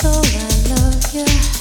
So I love you.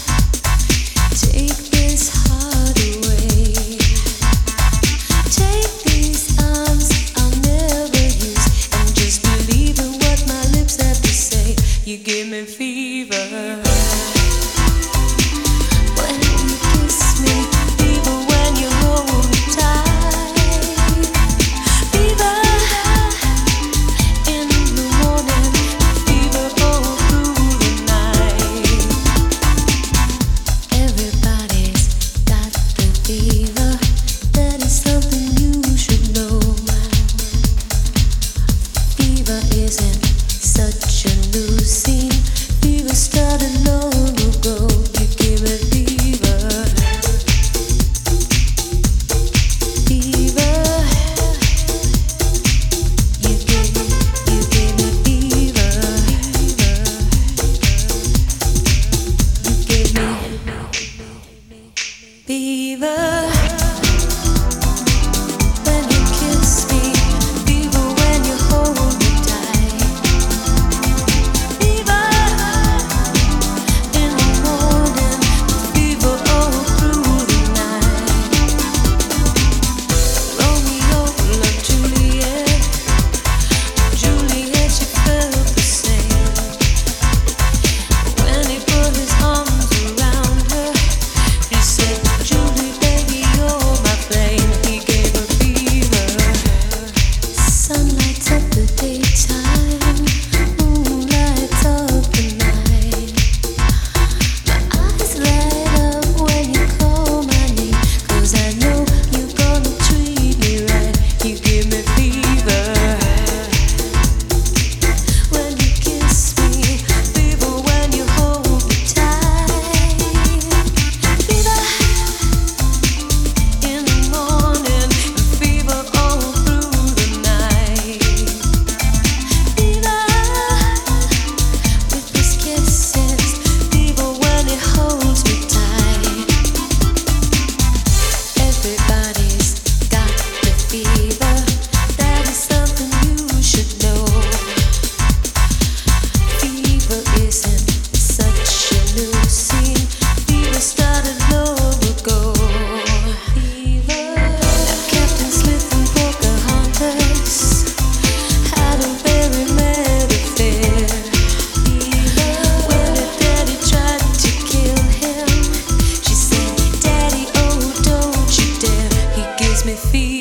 feet.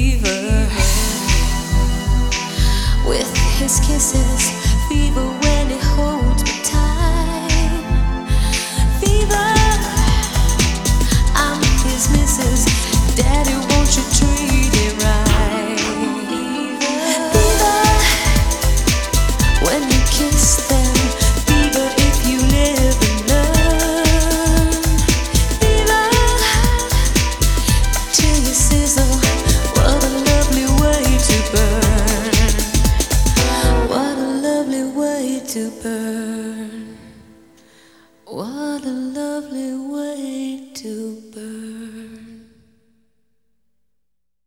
way to burn. What a lovely way to burn.